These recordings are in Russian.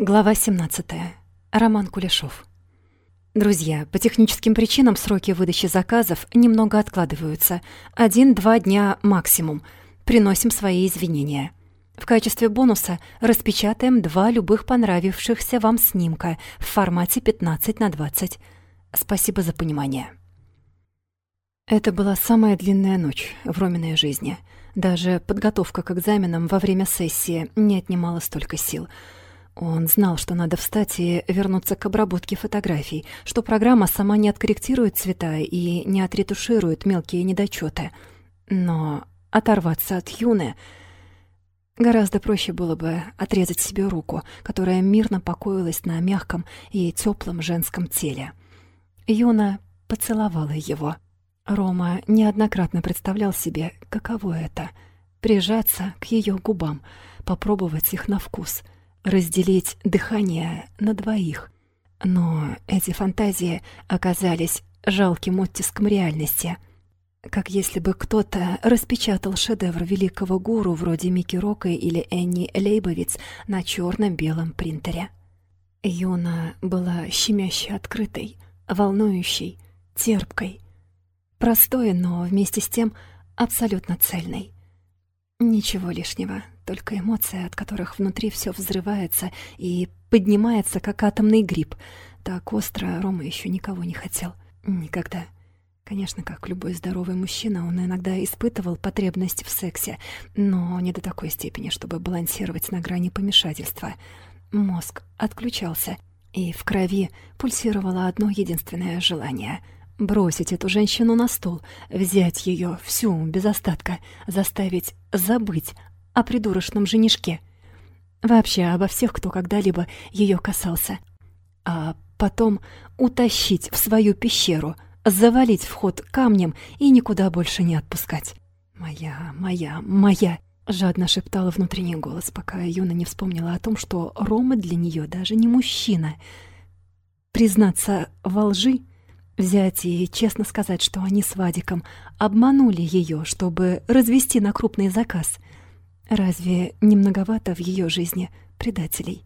Глава 17. Роман Кулешов. Друзья, по техническим причинам сроки выдачи заказов немного откладываются. Один-два дня максимум. Приносим свои извинения. В качестве бонуса распечатаем два любых понравившихся вам снимка в формате 15 на 20. Спасибо за понимание. Это была самая длинная ночь в Роминой жизни. Даже подготовка к экзаменам во время сессии не отнимала столько сил — он знал, что надо встать и вернуться к обработке фотографий, что программа сама не откорректирует цвета и не отретуширует мелкие недочеты. Но оторваться от Юны гораздо проще было бы отрезать себе руку, которая мирно покоилась на мягком и теплом женском теле. Юна поцеловала его. Рома неоднократно представлял себе, каково это — прижаться к ее губам, попробовать их на вкус — разделить дыхание на двоих. Но эти фантазии оказались жалким оттиском реальности. Как если бы кто-то распечатал шедевр великого гуру вроде Микки Рока или Энни Лейбовиц на черно белом принтере. Юна была щемяще открытой, волнующей, терпкой, простой, но вместе с тем абсолютно цельной. Ничего лишнего, только эмоции, от которых внутри все взрывается и поднимается, как атомный гриб. Так остро Рома еще никого не хотел. Никогда. Конечно, как любой здоровый мужчина, он иногда испытывал потребность в сексе, но не до такой степени, чтобы балансировать на грани помешательства. Мозг отключался, и в крови пульсировало одно единственное желание — бросить эту женщину на стол, взять ее всю, без остатка, заставить забыть о придурочном женишке. Вообще обо всех, кто когда-либо ее касался. А потом утащить в свою пещеру, завалить вход камнем и никуда больше не отпускать. «Моя, моя, моя!» — жадно шептала внутренний голос, пока Юна не вспомнила о том, что Рома для нее даже не мужчина. Признаться во лжи Взять и честно сказать, что они с Вадиком обманули ее, чтобы развести на крупный заказ. Разве не многовато в ее жизни предателей?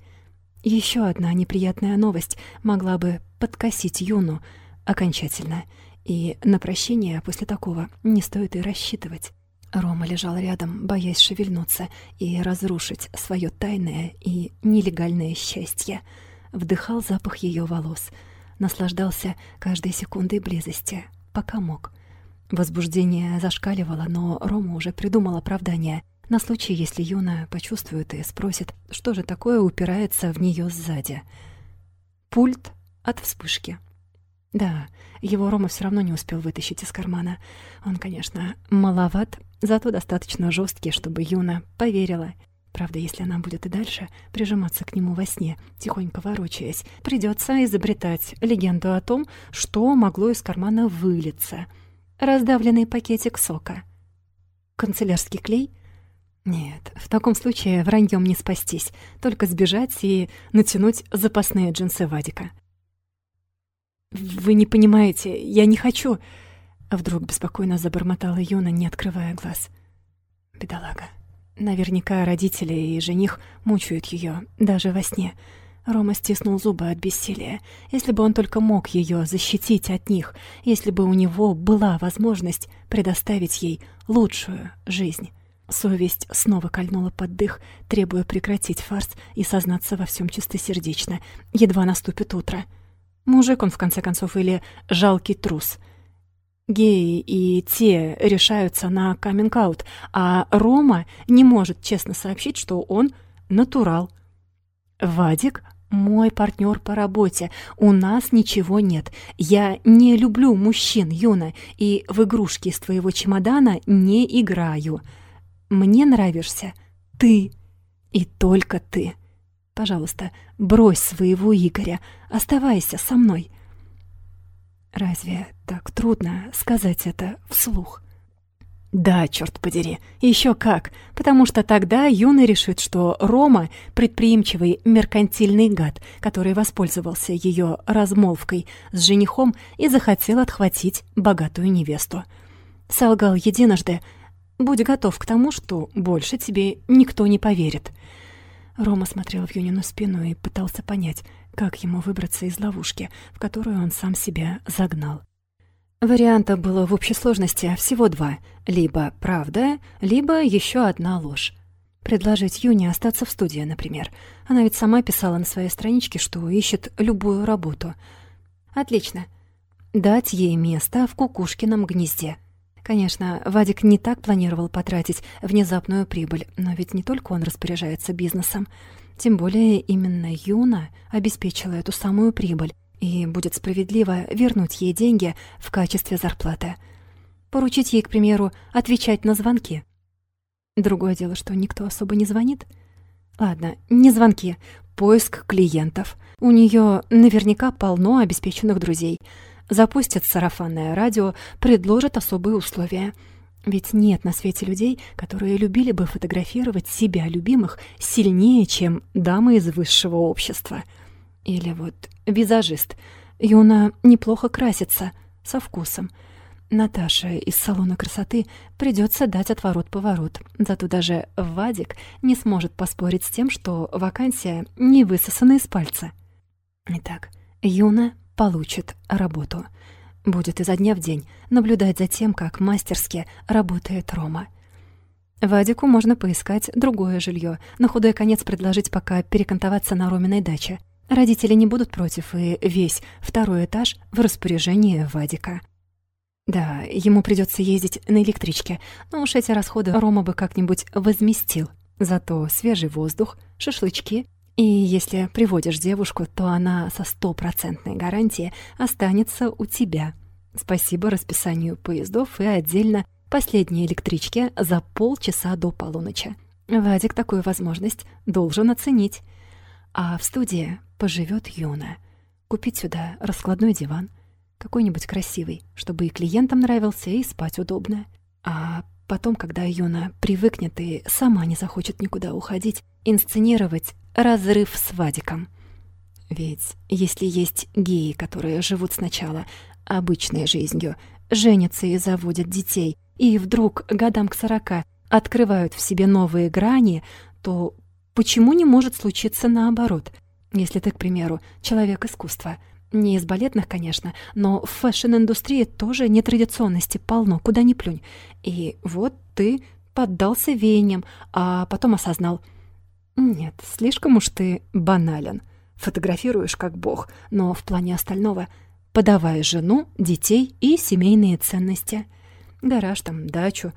Еще одна неприятная новость могла бы подкосить Юну окончательно, и на прощение после такого не стоит и рассчитывать. Рома лежал рядом, боясь шевельнуться и разрушить свое тайное и нелегальное счастье. Вдыхал запах ее волос, наслаждался каждой секундой близости, пока мог. Возбуждение зашкаливало, но Рома уже придумал оправдание — на случай, если Юна почувствует и спросит, что же такое упирается в нее сзади. Пульт от вспышки. Да, его Рома все равно не успел вытащить из кармана. Он, конечно, маловат, зато достаточно жесткий, чтобы Юна поверила. Правда, если она будет и дальше прижиматься к нему во сне, тихонько ворочаясь, придется изобретать легенду о том, что могло из кармана вылиться. Раздавленный пакетик сока. Канцелярский клей — нет, в таком случае враньем не спастись, только сбежать и натянуть запасные джинсы Вадика. «Вы не понимаете, я не хочу...» Вдруг беспокойно забормотала Юна, не открывая глаз. Бедолага. Наверняка родители и жених мучают ее даже во сне. Рома стиснул зубы от бессилия. Если бы он только мог ее защитить от них, если бы у него была возможность предоставить ей лучшую жизнь. Совесть снова кольнула под дых, требуя прекратить фарс и сознаться во всем чистосердечно, едва наступит утро. Мужик он, в конце концов, или жалкий трус. Геи и те решаются на каминг-аут, а Рома не может честно сообщить, что он натурал. Вадик мой партнер по работе. У нас ничего нет. Я не люблю мужчин, Юна, и в игрушки из твоего чемодана не играю. Мне нравишься ты и только ты. Пожалуйста, брось своего Игоря, оставайся со мной. Разве так трудно сказать это вслух? Да, черт подери, еще как, потому что тогда Юна решит, что Рома — предприимчивый меркантильный гад, который воспользовался ее размолвкой с женихом и захотел отхватить богатую невесту. Солгал единожды, Будь готов к тому, что больше тебе никто не поверит. Рома смотрел в Юнину спину и пытался понять, как ему выбраться из ловушки, в которую он сам себя загнал. Вариантов было в общей сложности всего два. Либо правда, либо еще одна ложь. Предложить Юне остаться в студии, например. Она ведь сама писала на своей страничке, что ищет любую работу. Отлично. Дать ей место в кукушкином гнезде. Конечно, Вадик не так планировал потратить внезапную прибыль, но ведь не только он распоряжается бизнесом. Тем более именно Юна обеспечила эту самую прибыль, и будет справедливо вернуть ей деньги в качестве зарплаты. Поручить ей, к примеру, отвечать на звонки. Другое дело, что никто особо не звонит. Ладно, не звонки, поиск клиентов. У нее наверняка полно обеспеченных друзей — запустят сарафанное радио, предложат особые условия. Ведь нет на свете людей, которые любили бы фотографировать себя любимых сильнее, чем дамы из высшего общества. Или вот визажист. Юна неплохо красится, со вкусом. Наташе из салона красоты придется дать отворот-поворот. Зато даже Вадик не сможет поспорить с тем, что вакансия не высосана из пальца. Итак, Юна получит работу. Будет изо дня в день наблюдать за тем, как мастерски работает Рома. Вадику можно поискать другое жилье, на худой конец предложить пока перекантоваться на Роминой даче. Родители не будут против, и весь второй этаж в распоряжении Вадика. Да, ему придется ездить на электричке, но уж эти расходы Рома бы как-нибудь возместил. Зато свежий воздух, шашлычки и если приводишь девушку, то она со стопроцентной гарантией останется у тебя. Спасибо расписанию поездов и отдельно последней электричке за полчаса до полуночи. Вадик такую возможность должен оценить. А в студии поживет Юна. Купить сюда раскладной диван, какой-нибудь красивый, чтобы и клиентам нравился, и спать удобно. А потом, когда Юна привыкнет и сама не захочет никуда уходить, инсценировать разрыв с Вадиком. Ведь если есть геи, которые живут сначала обычной жизнью, женятся и заводят детей, и вдруг годам к сорока открывают в себе новые грани, то почему не может случиться наоборот? Если ты, к примеру, человек искусства, не из балетных, конечно, но в fashion-индустрии тоже нетрадиционности полно, куда ни плюнь. И вот ты поддался веяниям, а потом осознал — нет, слишком уж ты банален. Фотографируешь как бог, но в плане остального подавай жену, детей и семейные ценности. Гараж там, дачу,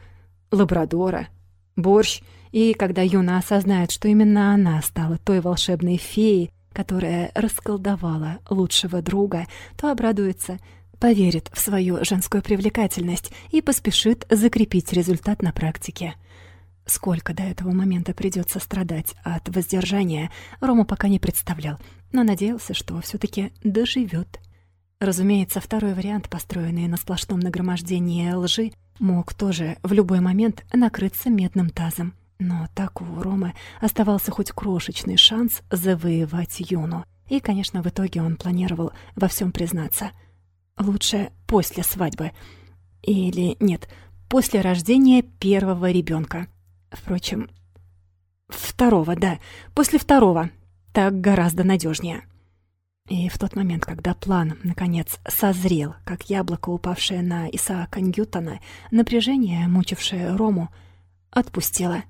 лабрадора, борщ. И когда Юна осознает, что именно она стала той волшебной феей, которая расколдовала лучшего друга, то обрадуется, поверит в свою женскую привлекательность и поспешит закрепить результат на практике. Сколько до этого момента придется страдать от воздержания, Рома пока не представлял, но надеялся, что все таки доживет. Разумеется, второй вариант, построенный на сплошном нагромождении лжи, мог тоже в любой момент накрыться медным тазом. Но так у Ромы оставался хоть крошечный шанс завоевать Юну. И, конечно, в итоге он планировал во всем признаться. Лучше после свадьбы. Или нет, после рождения первого ребенка. Впрочем, второго, да, после второго. Так гораздо надежнее. И в тот момент, когда план, наконец, созрел, как яблоко, упавшее на Исаака Ньютона, напряжение, мучившее Рому, отпустило.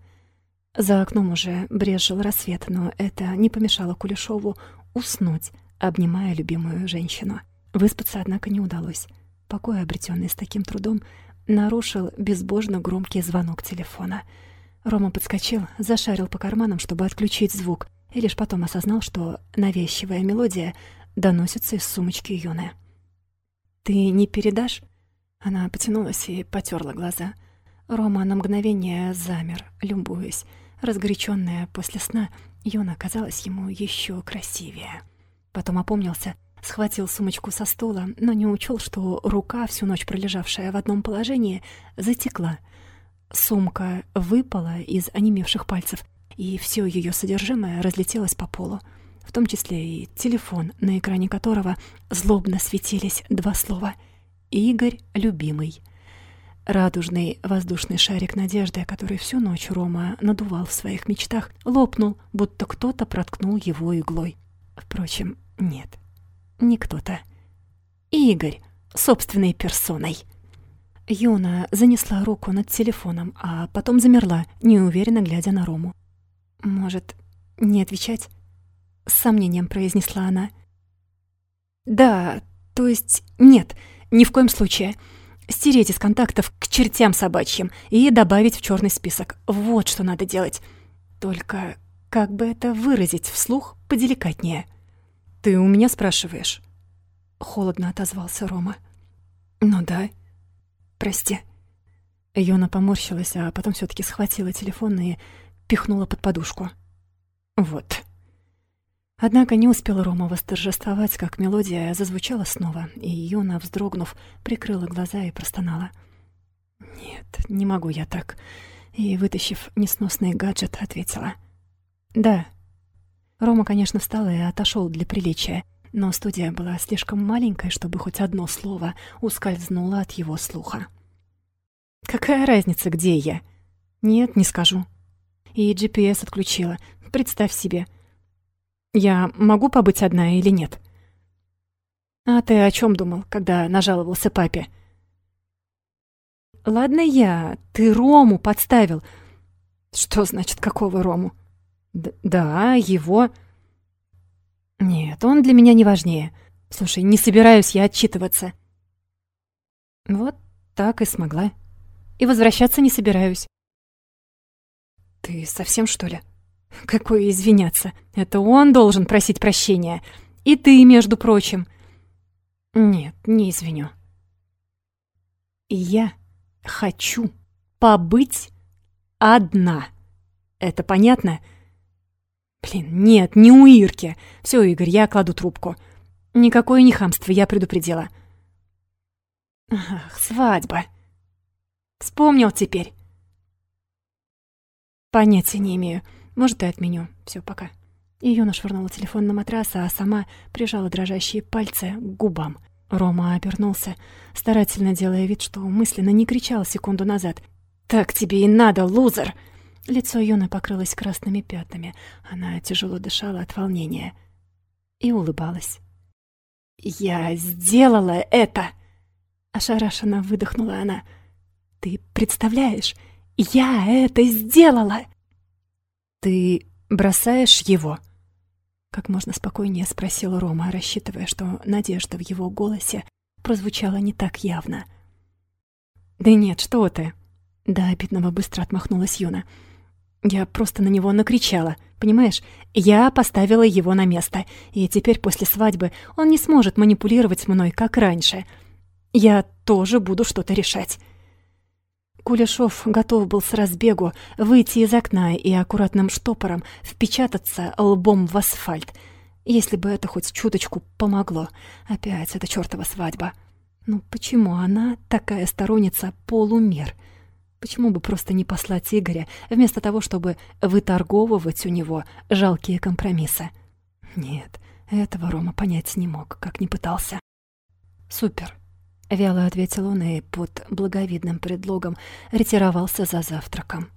За окном уже брезжил рассвет, но это не помешало Кулешову уснуть, обнимая любимую женщину. Выспаться, однако, не удалось. Покой, обретенный с таким трудом, нарушил безбожно громкий звонок телефона — Рома подскочил, зашарил по карманам, чтобы отключить звук, и лишь потом осознал, что навязчивая мелодия доносится из сумочки Юны. «Ты не передашь?» Она потянулась и потерла глаза. Рома на мгновение замер, любуясь. Разгоряченная после сна, Юна казалась ему еще красивее. Потом опомнился, схватил сумочку со стула, но не учел, что рука, всю ночь пролежавшая в одном положении, затекла — Сумка выпала из онемевших пальцев, и все ее содержимое разлетелось по полу, в том числе и телефон, на экране которого злобно светились два слова «Игорь любимый». Радужный воздушный шарик надежды, который всю ночь Рома надувал в своих мечтах, лопнул, будто кто-то проткнул его иглой. Впрочем, нет, не кто-то. Игорь, собственной персоной. Юна занесла руку над телефоном, а потом замерла, неуверенно глядя на Рому. «Может, не отвечать?» С сомнением произнесла она. «Да, то есть нет, ни в коем случае. Стереть из контактов к чертям собачьим и добавить в черный список. Вот что надо делать. Только как бы это выразить вслух поделикатнее?» «Ты у меня спрашиваешь?» Холодно отозвался Рома. «Ну да. Прости». Йона поморщилась, а потом все таки схватила телефон и пихнула под подушку. «Вот». Однако не успел Рома восторжествовать, как мелодия зазвучала снова, и Йона, вздрогнув, прикрыла глаза и простонала. «Нет, не могу я так». И, вытащив несносный гаджет, ответила. «Да». Рома, конечно, встал и отошел для приличия, но студия была слишком маленькой, чтобы хоть одно слово ускользнуло от его слуха. «Какая разница, где я?» «Нет, не скажу». И GPS отключила. Представь себе. Я могу побыть одна или нет? А ты о чем думал, когда нажаловался папе? Ладно я, ты Рому подставил. Что значит, какого Рому? Да, его... Нет, он для меня не важнее. Слушай, не собираюсь я отчитываться. Вот так и смогла. И возвращаться не собираюсь. Ты совсем, что ли? Какое извиняться? Это он должен просить прощения. И ты, между прочим. Нет, не извиню. Я хочу побыть одна. Это понятно? — Блин, нет, не у Ирки. Все, Игорь, я кладу трубку. Никакое не хамство, я предупредила. Ах, свадьба. Вспомнил теперь. Понятия не имею. Может, и отменю. Все, пока. Ее нашвырнула телефон на матрас, а сама прижала дрожащие пальцы к губам. Рома обернулся, старательно делая вид, что мысленно не кричал секунду назад. «Так тебе и надо, лузер!» Лицо Юны покрылось красными пятнами. Она тяжело дышала от волнения и улыбалась. «Я сделала это!» Ошарашенно выдохнула она. «Ты представляешь, я это сделала!» «Ты бросаешь его?» Как можно спокойнее спросил Рома, рассчитывая, что надежда в его голосе прозвучала не так явно. «Да нет, что ты!» Да, обидного быстро отмахнулась Юна. Я просто на него накричала, понимаешь? Я поставила его на место, и теперь после свадьбы он не сможет манипулировать мной, как раньше. Я тоже буду что-то решать. Кулешов готов был с разбегу выйти из окна и аккуратным штопором впечататься лбом в асфальт, если бы это хоть чуточку помогло. Опять эта чёртова свадьба. Ну почему она такая сторонница полумер? Почему бы просто не послать Игоря, вместо того, чтобы выторговывать у него жалкие компромиссы? Нет, этого Рома понять не мог, как не пытался. «Супер», — вяло ответил он и под благовидным предлогом ретировался за завтраком.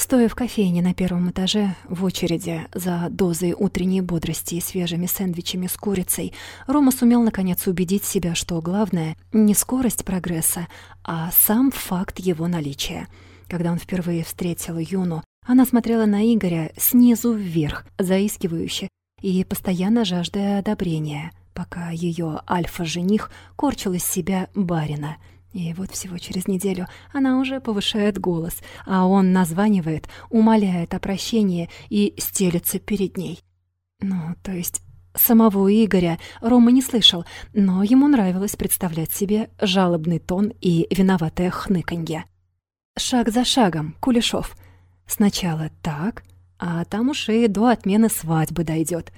Стоя в кофейне на первом этаже, в очереди за дозой утренней бодрости и свежими сэндвичами с курицей, Рома сумел наконец убедить себя, что главное не скорость прогресса, а сам факт его наличия. Когда он впервые встретил Юну, она смотрела на Игоря снизу вверх, заискивающе и постоянно жаждая одобрения, пока ее альфа-жених корчил из себя барина — и вот всего через неделю она уже повышает голос, а он названивает, умоляет о прощении и стелется перед ней. Ну, то есть самого Игоря Рома не слышал, но ему нравилось представлять себе жалобный тон и виноватое хныканье. Шаг за шагом, Кулешов. Сначала так, а там уж и до отмены свадьбы дойдет.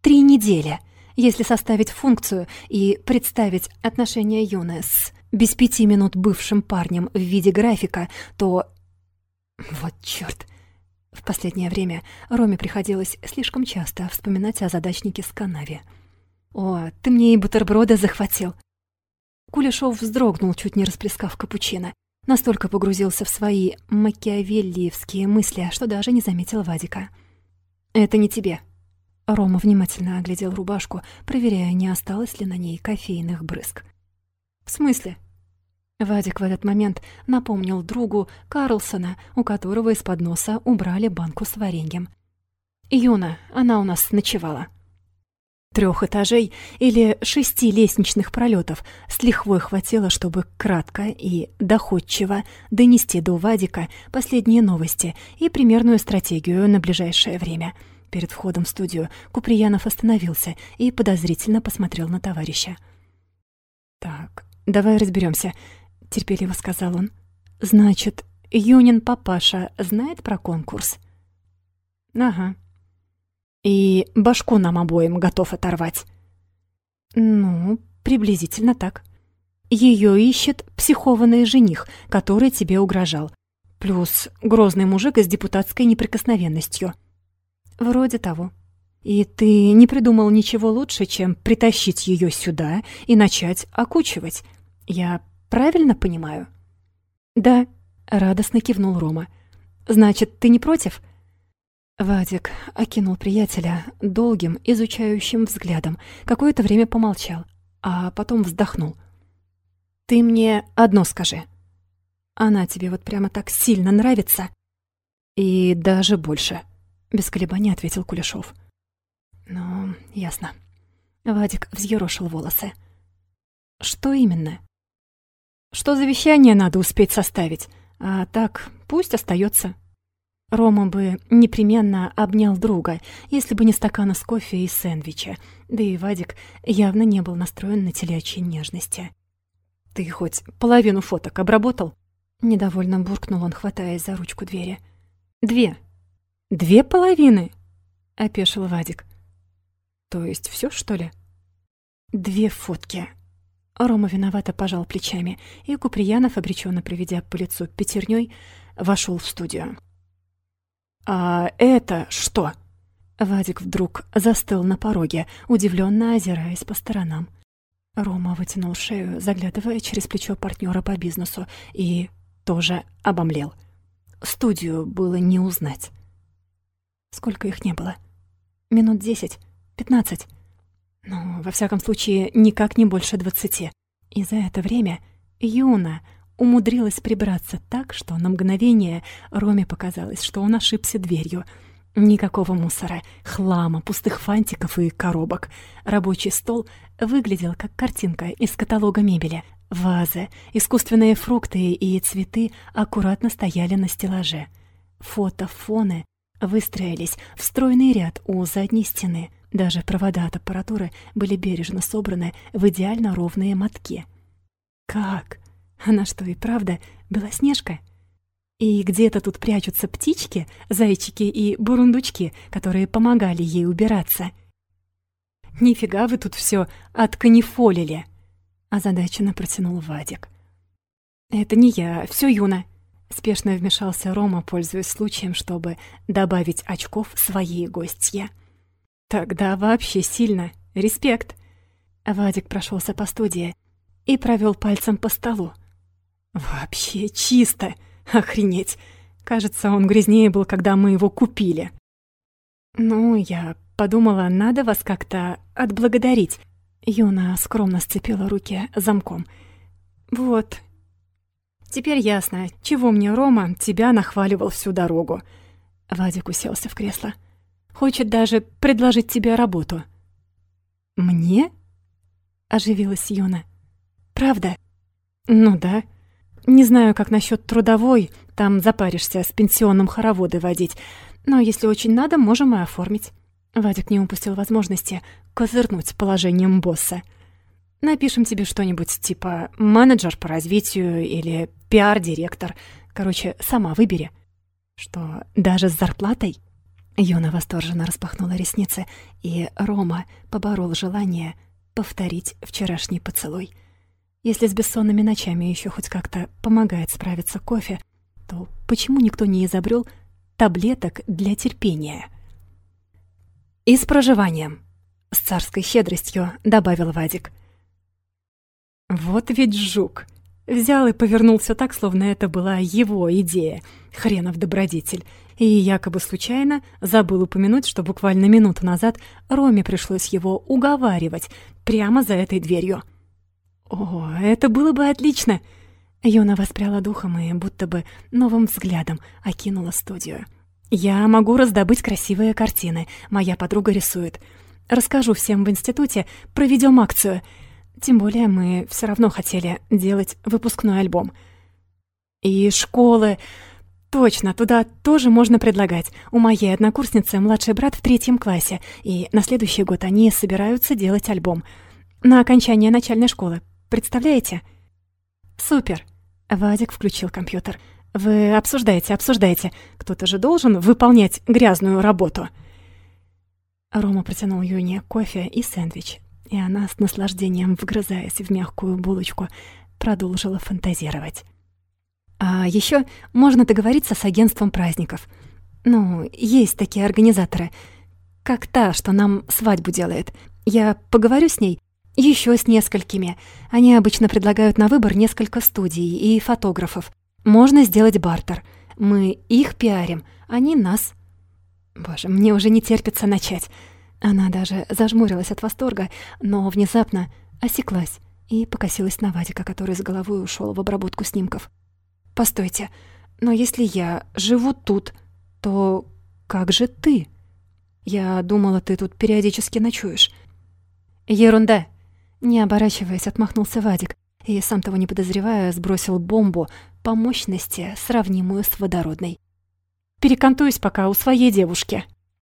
Три недели, если составить функцию и представить отношения Юны с без пяти минут бывшим парнем в виде графика, то... Вот чёрт. В последнее время Роме приходилось слишком часто вспоминать о задачнике с канаве. «О, ты мне и бутерброда захватил!» Кулешов вздрогнул, чуть не расплескав капучино. Настолько погрузился в свои макиавеллиевские мысли, что даже не заметил Вадика. «Это не тебе». Рома внимательно оглядел рубашку, проверяя, не осталось ли на ней кофейных брызг. «В смысле?» Вадик в этот момент напомнил другу Карлсона, у которого из-под носа убрали банку с вареньем. «Юна, она у нас ночевала». Трех этажей или шести лестничных пролетов с лихвой хватило, чтобы кратко и доходчиво донести до Вадика последние новости и примерную стратегию на ближайшее время. Перед входом в студию Куприянов остановился и подозрительно посмотрел на товарища. «Так, давай разберемся, терпеливо сказал он. «Значит, Юнин папаша знает про конкурс?» «Ага», и башку нам обоим готов оторвать. Ну, приблизительно так. Ее ищет психованный жених, который тебе угрожал. Плюс грозный мужик с депутатской неприкосновенностью. Вроде того. И ты не придумал ничего лучше, чем притащить ее сюда и начать окучивать. Я правильно понимаю? Да, радостно кивнул Рома. Значит, ты не против? — Вадик окинул приятеля долгим, изучающим взглядом, какое-то время помолчал, а потом вздохнул. «Ты мне одно скажи. Она тебе вот прямо так сильно нравится?» «И даже больше», — без колебаний ответил Кулешов. «Ну, ясно». Вадик взъерошил волосы. «Что именно?» «Что завещание надо успеть составить, а так пусть остается. Рома бы непременно обнял друга, если бы не стакана с кофе и сэндвича, да и Вадик явно не был настроен на телячьи нежности. «Ты хоть половину фоток обработал?» Недовольно буркнул он, хватаясь за ручку двери. «Две». «Две половины?» — опешил Вадик. «То есть все что ли?» «Две фотки». Рома виновато пожал плечами, и Куприянов, обреченно проведя по лицу пятерней, вошел в студию. «А это что?» Вадик вдруг застыл на пороге, удивленно озираясь по сторонам. Рома вытянул шею, заглядывая через плечо партнера по бизнесу, и тоже обомлел. Студию было не узнать. Сколько их не было? Минут десять? Пятнадцать? Ну, во всяком случае, никак не больше двадцати. И за это время Юна умудрилась прибраться так, что на мгновение Роме показалось, что он ошибся дверью. Никакого мусора, хлама, пустых фантиков и коробок. Рабочий стол выглядел как картинка из каталога мебели. Вазы, искусственные фрукты и цветы аккуратно стояли на стеллаже. Фотофоны выстроились в стройный ряд у задней стены. Даже провода от аппаратуры были бережно собраны в идеально ровные мотки. Как? Она что, и правда Белоснежка? И где-то тут прячутся птички, зайчики и бурундучки, которые помогали ей убираться. «Нифига вы тут все отканифолили!» озадаченно протянул Вадик. «Это не я, все Юна», — спешно вмешался Рома, пользуясь случаем, чтобы добавить очков своей гостье. «Тогда вообще сильно. Респект». Вадик прошелся по студии и провел пальцем по столу. Вообще чисто. Охренеть. Кажется, он грязнее был, когда мы его купили. Ну, я подумала, надо вас как-то отблагодарить. Юна скромно сцепила руки замком. Вот. Теперь ясно, чего мне Рома тебя нахваливал всю дорогу. Вадик уселся в кресло. Хочет даже предложить тебе работу. Мне? Оживилась Юна. Правда? Ну да. Не знаю, как насчет трудовой, там запаришься с пенсионным хороводы водить, но если очень надо, можем и оформить». Вадик не упустил возможности козырнуть с положением босса. «Напишем тебе что-нибудь типа менеджер по развитию или пиар-директор. Короче, сама выбери». «Что, даже с зарплатой?» Юна восторженно распахнула ресницы, и Рома поборол желание повторить вчерашний поцелуй. Если с бессонными ночами еще хоть как-то помогает справиться кофе, то почему никто не изобрел таблеток для терпения? «И с проживанием», — с царской щедростью добавил Вадик. «Вот ведь жук!» Взял и повернул все так, словно это была его идея. Хренов добродетель. И якобы случайно забыл упомянуть, что буквально минуту назад Роме пришлось его уговаривать прямо за этой дверью. О, это было бы отлично! Юна воспряла духом и будто бы новым взглядом окинула студию. «Я могу раздобыть красивые картины. Моя подруга рисует. Расскажу всем в институте, проведем акцию. Тем более мы все равно хотели делать выпускной альбом. И школы... Точно, туда тоже можно предлагать. У моей однокурсницы младший брат в третьем классе, и на следующий год они собираются делать альбом. На окончание начальной школы. Представляете? Супер. Вадик включил компьютер. Вы обсуждаете, обсуждаете. Кто-то же должен выполнять грязную работу. Рома протянул Юне кофе и сэндвич, и она, с наслаждением вгрызаясь в мягкую булочку, продолжила фантазировать. А еще можно договориться с агентством праздников. Ну, есть такие организаторы. Как та, что нам свадьбу делает. Я поговорю с ней, еще с несколькими. Они обычно предлагают на выбор несколько студий и фотографов. Можно сделать бартер. Мы их пиарим, они нас. Боже, мне уже не терпится начать. Она даже зажмурилась от восторга, но внезапно осеклась и покосилась на Вадика, который с головой ушел в обработку снимков. «Постойте, но если я живу тут, то как же ты? Я думала, ты тут периодически ночуешь». «Ерунда!» Не оборачиваясь, отмахнулся Вадик и, сам того не подозревая, сбросил бомбу по мощности, сравнимую с водородной. «Перекантуюсь пока у своей девушки».